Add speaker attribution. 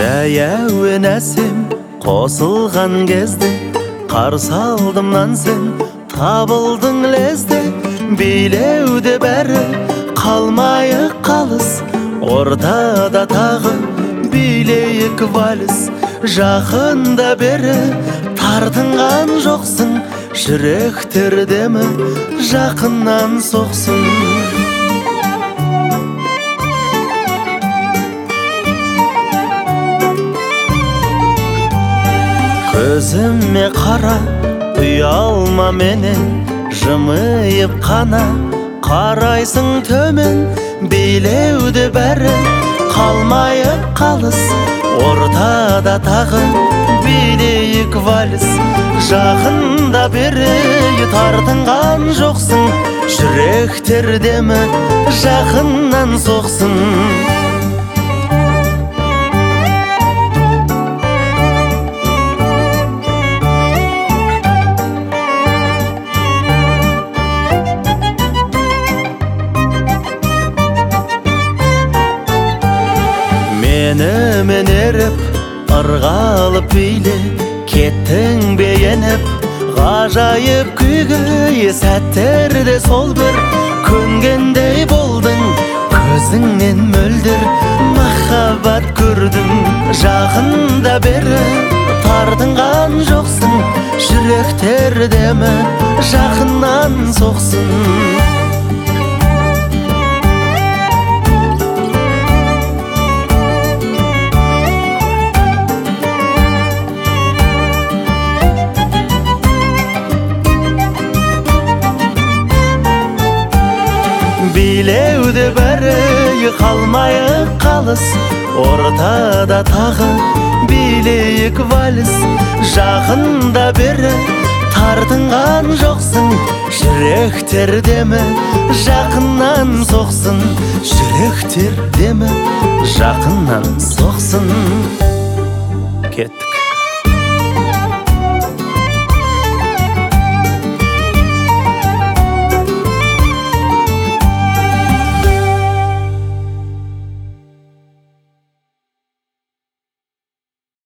Speaker 1: жаяу әсем қосылған кезде қарсы алдымнан сен табылдың лезде билеуде бәрі қалмайық қалыс. Ортада тағы билейік вальс жақында бері тартынған жоқсың. Жүректер демі жақыннан соқсын. Көзіме қара ұялма менен жымиып қана. Қарайсың төмен билеуде бәрі. Қалмайық қалыс ортада тағы билейік вальс. Жақында бері тартынған жоқсың жүректер демі жақыннан соқсын. Мені менеріп ырғалып биле кеттің бе еніп? Ғажайып күйге сәттерде сол бір көнгендей болдың көзіңнен мөлдір махаббат көрдім. Жақында бері тартынған жоқсың жүректер демі жақыннан соқсын. Билеуде бәрі қалмайық қалыс. Ортада тағы билейік вальс. Жақында бері тартынған жоқсың. Жүректер демі жақыннан соқсын. Жүректер демі жақыннан соқсын. Кеттік.